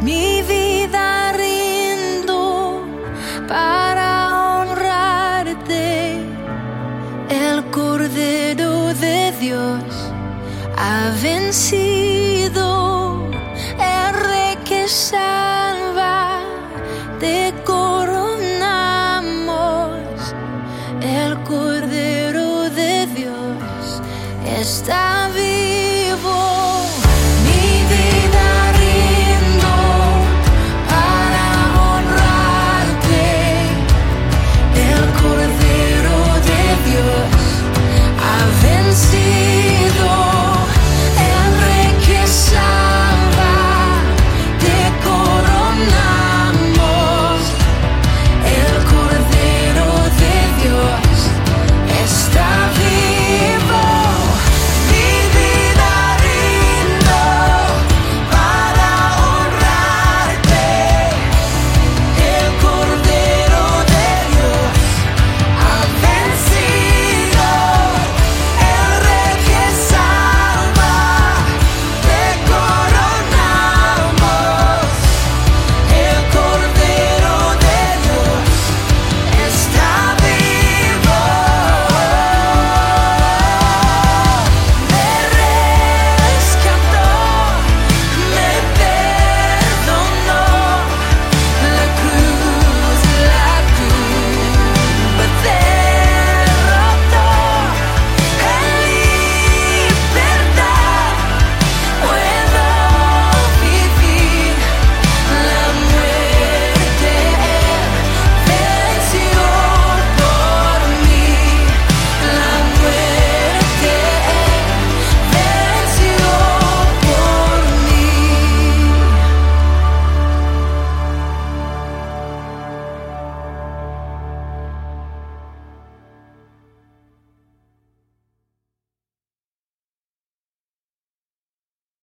Mi vida rindo para honrarte, el Cordero de Dios ha vencido, el Rey que salva, te coronamos, el Cordero de Dios está vivo.